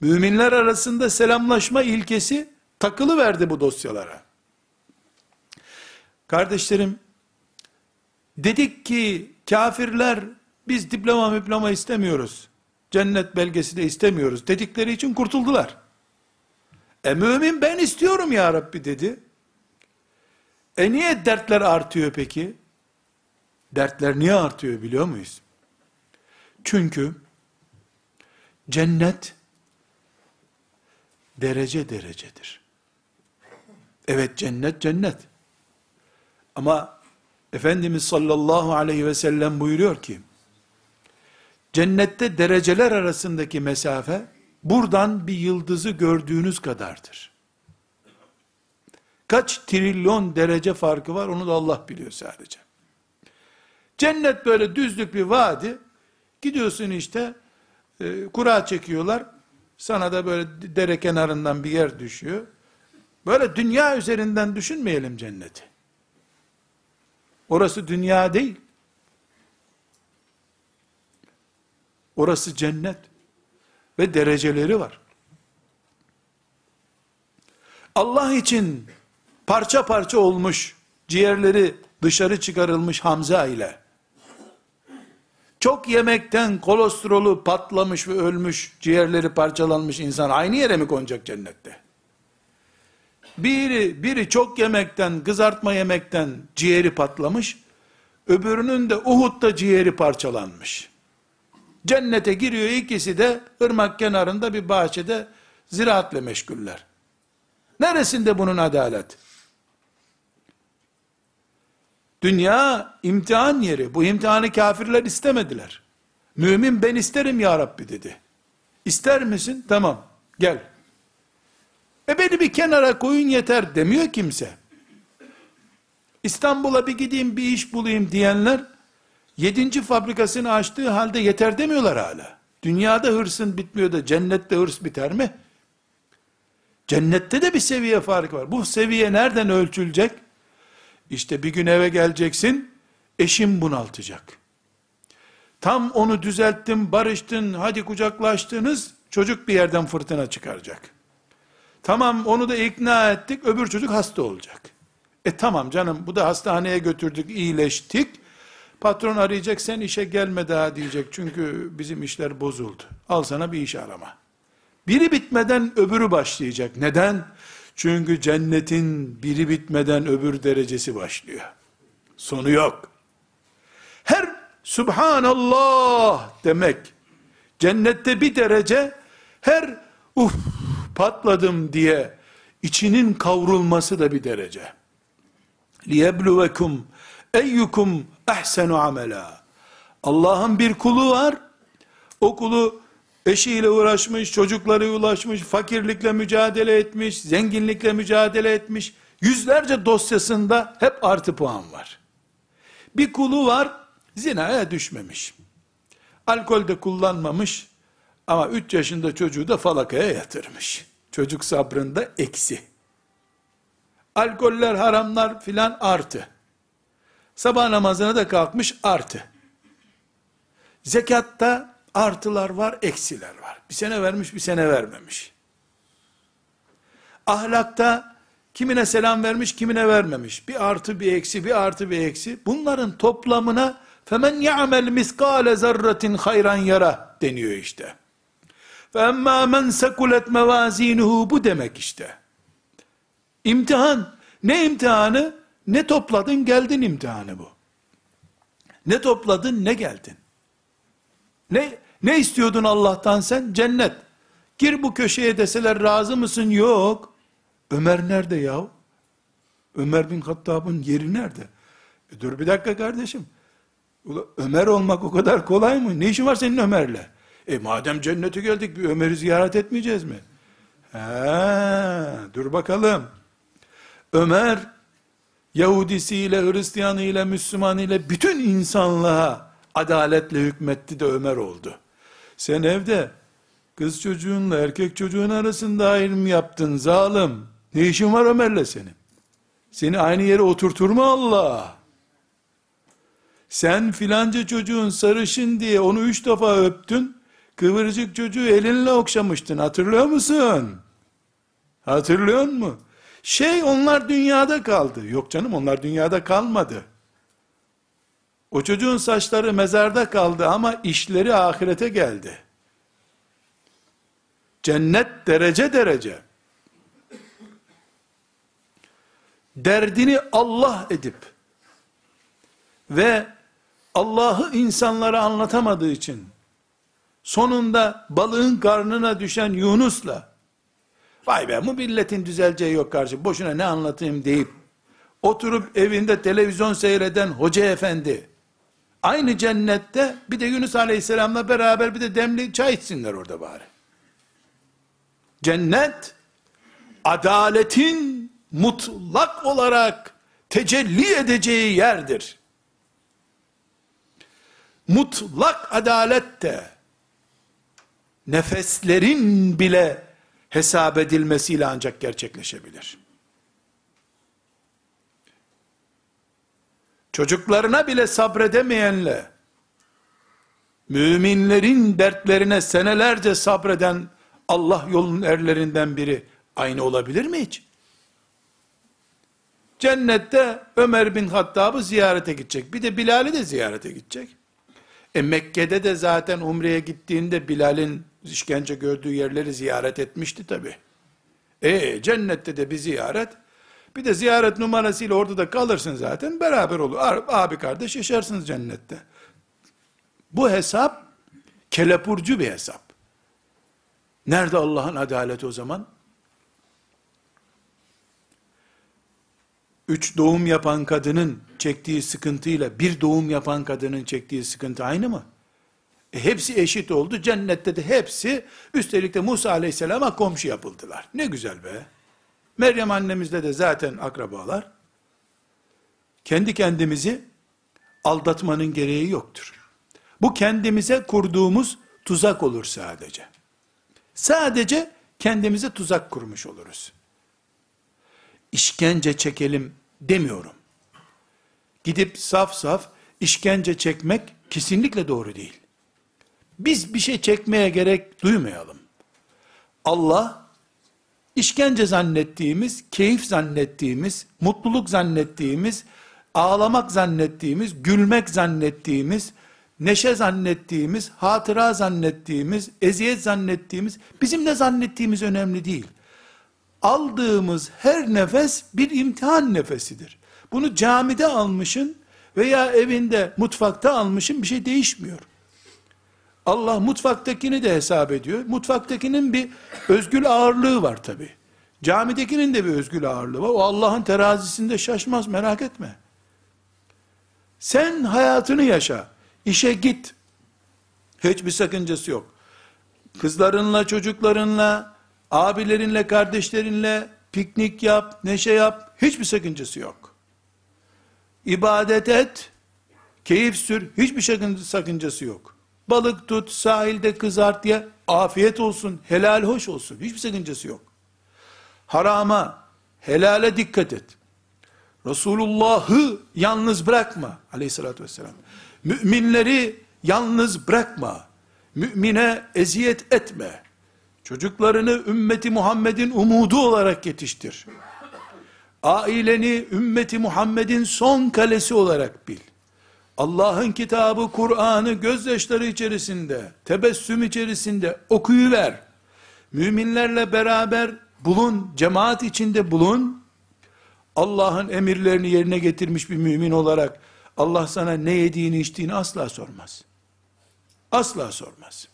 Müminler arasında selamlaşma ilkesi Takılı verdi bu dosyalara. Kardeşlerim, dedik ki kafirler biz diploma diploma istemiyoruz. Cennet belgesi de istemiyoruz dedikleri için kurtuldular. E mümin ben istiyorum ya Rabbi dedi. E niye dertler artıyor peki? Dertler niye artıyor biliyor muyuz? Çünkü cennet derece derecedir. Evet cennet cennet. Ama Efendimiz sallallahu aleyhi ve sellem buyuruyor ki, cennette dereceler arasındaki mesafe, buradan bir yıldızı gördüğünüz kadardır. Kaç trilyon derece farkı var onu da Allah biliyor sadece. Cennet böyle düzlük bir vadi, gidiyorsun işte, e, kura çekiyorlar, sana da böyle dere kenarından bir yer düşüyor. Böyle dünya üzerinden düşünmeyelim cenneti. Orası dünya değil. Orası cennet. Ve dereceleri var. Allah için parça parça olmuş, ciğerleri dışarı çıkarılmış Hamza ile, çok yemekten kolesterolü patlamış ve ölmüş, ciğerleri parçalanmış insan aynı yere mi konacak cennette? Biri, biri çok yemekten, kızartma yemekten ciğeri patlamış, öbürünün de Uhud'da ciğeri parçalanmış. Cennete giriyor ikisi de ırmak kenarında bir bahçede ziraatle meşguller. Neresinde bunun adalet? Dünya imtihan yeri. Bu imtihanı kafirler istemediler. Mümin ben isterim ya Rabbi dedi. İster misin? Tamam. Gel. E beni bir kenara koyun yeter demiyor kimse. İstanbul'a bir gideyim bir iş bulayım diyenler yedinci fabrikasını açtığı halde yeter demiyorlar hala. Dünyada hırsın bitmiyor da cennette hırs biter mi? Cennette de bir seviye farkı var. Bu seviye nereden ölçülecek? İşte bir gün eve geleceksin, eşim bunaltacak. Tam onu düzelttim, barıştın, hadi kucaklaştınız, çocuk bir yerden fırtına çıkaracak. Tamam onu da ikna ettik, öbür çocuk hasta olacak. E tamam canım, bu da hastaneye götürdük, iyileştik. Patron arayacak, sen işe gelme daha diyecek, çünkü bizim işler bozuldu. Al sana bir iş arama. Biri bitmeden öbürü başlayacak. Neden? Çünkü cennetin biri bitmeden öbür derecesi başlıyor. Sonu yok. Her Subhanallah demek cennette bir derece her uf patladım diye içinin kavrulması da bir derece. Liyebluvekum eyyukum ehsenu amela. Allah'ın bir kulu var. O kulu eşiyle uğraşmış, çocukları ulaşmış, fakirlikle mücadele etmiş, zenginlikle mücadele etmiş. Yüzlerce dosyasında hep artı puan var. Bir kulu var, zinaya düşmemiş. Alkol de kullanmamış ama 3 yaşında çocuğu da falakaya yatırmış. Çocuk sabrında eksi. Alkoller, haramlar filan artı. Sabah namazına da kalkmış artı. Zekatta artılar var, eksiler var. Bir sene vermiş, bir sene vermemiş. Ahlakta kimine selam vermiş, kimine vermemiş. Bir artı, bir eksi, bir artı, bir eksi. Bunların toplamına femen ya'mel miskale zerretin hayran yara deniyor işte. فَاَمَّا مَنْ سَكُلَتْ مَوَازِينُهُ Bu demek işte. İmtihan. Ne imtihanı? Ne topladın geldin imtihanı bu. Ne topladın ne geldin. Ne, ne istiyordun Allah'tan sen? Cennet. Gir bu köşeye deseler razı mısın? Yok. Ömer nerede ya? Ömer bin Hattab'ın yeri nerede? E dur bir dakika kardeşim. Ömer olmak o kadar kolay mı? Ne işin var senin Ömer'le? E madem cennete geldik bir Ömer'i ziyaret etmeyeceğiz mi? He, dur bakalım. Ömer Yahudisiyle, Hristiyanıyla, Müslümanıyla bütün insanlığa adaletle hükmetti de Ömer oldu. Sen evde kız çocuğunla erkek çocuğun arasında ayrım yaptın zalim. Ne işin var Ömer'le senin? Seni aynı yere oturtur mu Allah? Sen filanca çocuğun sarışın diye onu üç defa öptün. Kıvırcık çocuğu elinle okşamıştın hatırlıyor musun? Hatırlıyor musun? Şey onlar dünyada kaldı. Yok canım onlar dünyada kalmadı. O çocuğun saçları mezarda kaldı ama işleri ahirete geldi. Cennet derece derece. Derdini Allah edip ve Allah'ı insanlara anlatamadığı için sonunda balığın karnına düşen Yunus'la vay be bu milletin düzeleceği yok karşı boşuna ne anlatayım deyip oturup evinde televizyon seyreden hoca efendi aynı cennette bir de Yunus aleyhisselamla beraber bir de demli çay içsinler orada bari. Cennet adaletin mutlak olarak tecelli edeceği yerdir. Mutlak adalette nefeslerin bile hesap edilmesiyle ancak gerçekleşebilir. Çocuklarına bile sabredemeyenle, müminlerin dertlerine senelerce sabreden Allah yolunun erlerinden biri aynı olabilir mi hiç? Cennette Ömer bin Hattab'ı ziyarete gidecek. Bir de Bilal'i de ziyarete gidecek. E Mekke'de de zaten Umre'ye gittiğinde Bilal'in işkence gördüğü yerleri ziyaret etmişti tabi. E cennette de bir ziyaret. Bir de ziyaret numarasıyla orada da kalırsın zaten. Beraber olur. Abi kardeş yaşarsınız cennette. Bu hesap kelepurcu bir hesap. Nerede Allah'ın adaleti o zaman? Üç doğum yapan kadının çektiği sıkıntıyla bir doğum yapan kadının çektiği sıkıntı aynı mı? E hepsi eşit oldu. Cennette de hepsi üstelik de Musa aleyhisselama komşu yapıldılar. Ne güzel be. Meryem annemizle de zaten akrabalar. Kendi kendimizi aldatmanın gereği yoktur. Bu kendimize kurduğumuz tuzak olur sadece. Sadece kendimize tuzak kurmuş oluruz. İşkence çekelim demiyorum. Gidip saf saf işkence çekmek kesinlikle doğru değil. Biz bir şey çekmeye gerek duymayalım. Allah işkence zannettiğimiz, keyif zannettiğimiz, mutluluk zannettiğimiz, ağlamak zannettiğimiz, gülmek zannettiğimiz, neşe zannettiğimiz, hatıra zannettiğimiz, eziyet zannettiğimiz, bizim ne zannettiğimiz önemli değil. Aldığımız her nefes bir imtihan nefesidir. Bunu camide almışın veya evinde, mutfakta almışın bir şey değişmiyor. Allah mutfaktakini de hesap ediyor. Mutfaktakinin bir özgül ağırlığı var tabi. Camidekinin de bir özgül ağırlığı var. O Allah'ın terazisinde şaşmaz merak etme. Sen hayatını yaşa. İşe git. Hiçbir sakıncası yok. Kızlarınla, çocuklarınla, abilerinle, kardeşlerinle piknik yap, neşe yap. Hiçbir sakıncası yok. İbadet et, keyif sür. Hiçbir sakıncası yok. Balık tut, sahilde kızart diye afiyet olsun, helal hoş olsun. Hiçbir sakıncası yok. Harama, helale dikkat et. Resulullah'ı yalnız bırakma aleyhissalatü vesselam. Müminleri yalnız bırakma. Mümine eziyet etme. Çocuklarını ümmeti Muhammed'in umudu olarak yetiştir. Aileni ümmeti Muhammed'in son kalesi olarak bil. Allah'ın kitabı Kur'an'ı gözyaşları içerisinde, tebessüm içerisinde okuyuver. Müminlerle beraber bulun, cemaat içinde bulun. Allah'ın emirlerini yerine getirmiş bir mümin olarak Allah sana ne yediğini içtiğini asla sormaz. Asla sormaz.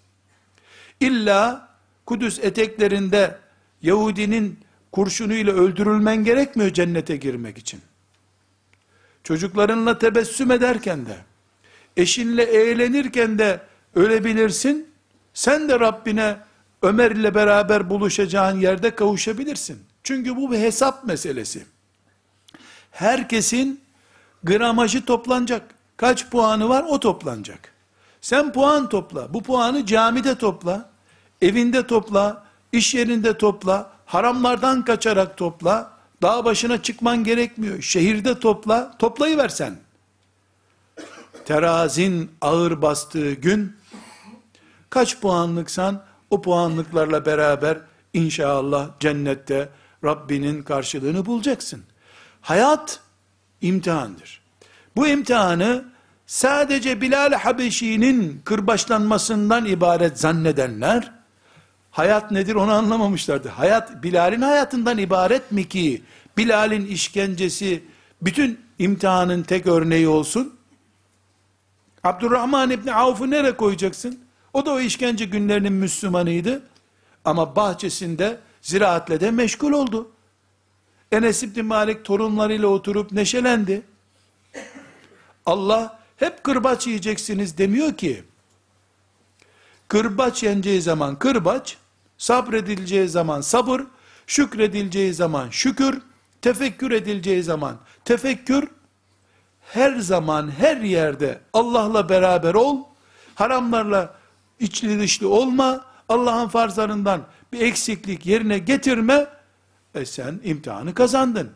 İlla Kudüs eteklerinde Yahudinin kurşunuyla öldürülmen gerekmiyor cennete girmek için. Çocuklarınla tebessüm ederken de, eşinle eğlenirken de ölebilirsin. Sen de Rabbine Ömer ile beraber buluşacağın yerde kavuşabilirsin. Çünkü bu bir hesap meselesi. Herkesin gramajı toplanacak. Kaç puanı var o toplanacak. Sen puan topla. Bu puanı camide topla. Evinde topla. iş yerinde topla. Haramlardan kaçarak topla. Dağ başına çıkman gerekmiyor. Şehirde topla, toplayıversen. Terazin ağır bastığı gün, kaç puanlıksan, o puanlıklarla beraber inşallah cennette Rabbinin karşılığını bulacaksın. Hayat imtihandır. Bu imtihanı sadece Bilal Habeşi'nin kırbaçlanmasından ibaret zannedenler, hayat nedir onu anlamamışlardı. Hayat, Bilal'in hayatından ibaret mi ki, Bilal'in işkencesi, bütün imtihanın tek örneği olsun? Abdurrahman İbni Avf'ı nereye koyacaksın? O da o işkence günlerinin Müslümanıydı. Ama bahçesinde ziraatle de meşgul oldu. Enes İbni Malik torunlarıyla oturup neşelendi. Allah hep kırbaç yiyeceksiniz demiyor ki. Kırbaç yeneceği zaman kırbaç, sabredileceği zaman sabır, şükredileceği zaman şükür, tefekkür edileceği zaman tefekkür, her zaman her yerde Allah'la beraber ol, haramlarla içli dışlı olma, Allah'ın farzlarından bir eksiklik yerine getirme, e sen imtihanı kazandın.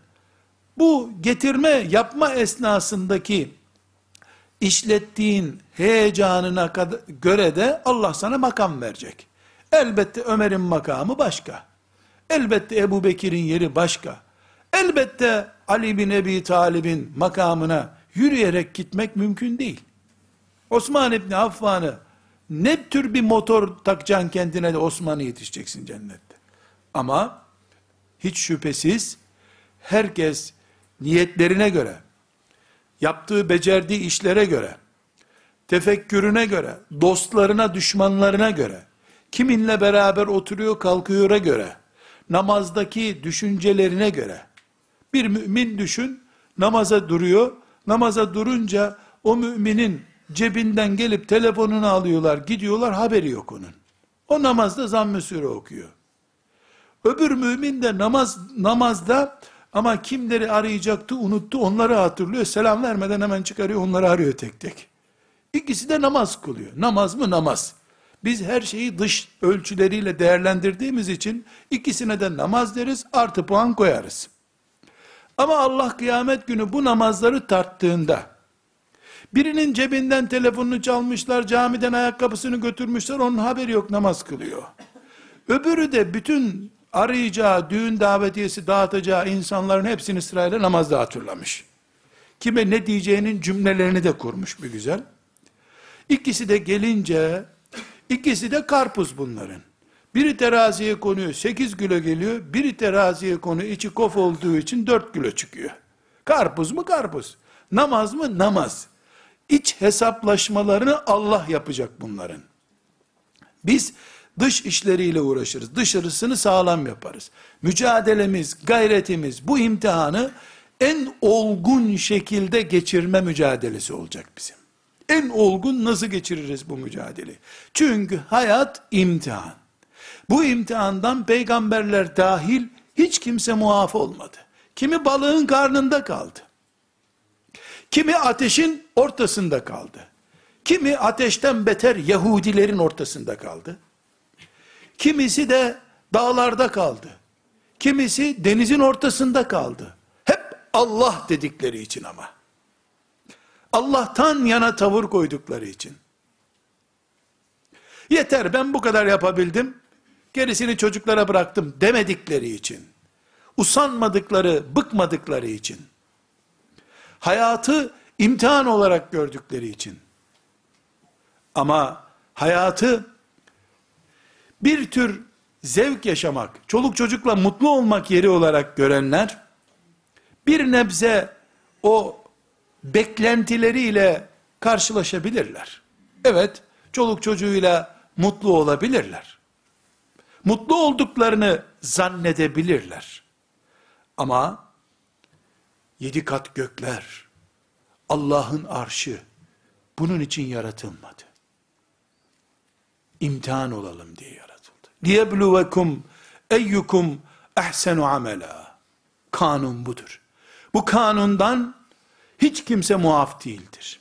Bu getirme yapma esnasındaki işlettiğin heyecanına göre de Allah sana makam verecek. Elbette Ömer'in makamı başka. Elbette Ebu Bekir'in yeri başka. Elbette Ali bin Ebi Talib'in makamına yürüyerek gitmek mümkün değil. Osman İbni Affan'ı ne tür bir motor takacaksın kendine de Osman'ı yetişeceksin cennette. Ama hiç şüphesiz herkes niyetlerine göre, yaptığı becerdiği işlere göre, tefekkürüne göre, dostlarına, düşmanlarına göre, kiminle beraber oturuyor kalkıyor'a göre, namazdaki düşüncelerine göre, bir mümin düşün, namaza duruyor, namaza durunca o müminin cebinden gelip telefonunu alıyorlar, gidiyorlar, haberi yok onun. O namazda zamm-ı okuyor. Öbür mümin de namaz namazda ama kimleri arayacaktı unuttu onları hatırlıyor. Selam vermeden hemen çıkarıyor onları arıyor tek tek. İkisi de namaz kılıyor. Namaz mı namaz. Biz her şeyi dış ölçüleriyle değerlendirdiğimiz için ikisine de namaz deriz artı puan koyarız. Ama Allah kıyamet günü bu namazları tarttığında birinin cebinden telefonunu çalmışlar, camiden ayakkabısını götürmüşler, onun haberi yok namaz kılıyor. Öbürü de bütün arayacağı, düğün davetiyesi dağıtacağı insanların hepsini sırayla namazda hatırlamış. Kime ne diyeceğinin cümlelerini de kurmuş bir güzel. İkisi de gelince, ikisi de karpuz bunların. Biri teraziye konuyor 8 kilo geliyor, biri teraziye konuyor içi kof olduğu için 4 kilo çıkıyor. Karpuz mu karpuz, namaz mı namaz. İç hesaplaşmalarını Allah yapacak bunların. Biz dış işleriyle uğraşırız. Dışarısını sağlam yaparız. Mücadelemiz, gayretimiz bu imtihanı en olgun şekilde geçirme mücadelesi olacak bizim. En olgun nasıl geçiririz bu mücadeleyi? Çünkü hayat imtihan. Bu imtihandan peygamberler dahil hiç kimse muaf olmadı. Kimi balığın karnında kaldı. Kimi ateşin ortasında kaldı. Kimi ateşten beter Yahudilerin ortasında kaldı. Kimisi de dağlarda kaldı. Kimisi denizin ortasında kaldı. Hep Allah dedikleri için ama. Allah'tan yana tavır koydukları için. Yeter ben bu kadar yapabildim. Gerisini çocuklara bıraktım demedikleri için. Usanmadıkları, bıkmadıkları için. Hayatı imtihan olarak gördükleri için. Ama hayatı bir tür zevk yaşamak, çoluk çocukla mutlu olmak yeri olarak görenler, bir nebze o beklentileriyle karşılaşabilirler. Evet, çoluk çocuğuyla mutlu olabilirler. Mutlu olduklarını zannedebilirler. Ama yedi kat gökler, Allah'ın arşı bunun için yaratılmadı. İmtihan olalım diye yaratıldı. Liyebluvekum eyyukum ehsenu amela. Kanun budur. Bu kanundan hiç kimse muaf değildir.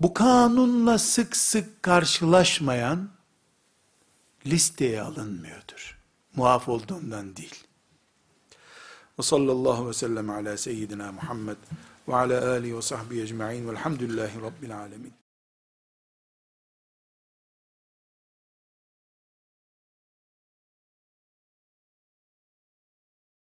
Bu kanunla sık sık karşılaşmayan listeye alınmıyordur. Muaf olduğundan değil. Ve sallallahu ve sellem ala seyyidina Muhammed ve ala alihi ve sahbihi ecma'in velhamdülillahi rabbil alemin.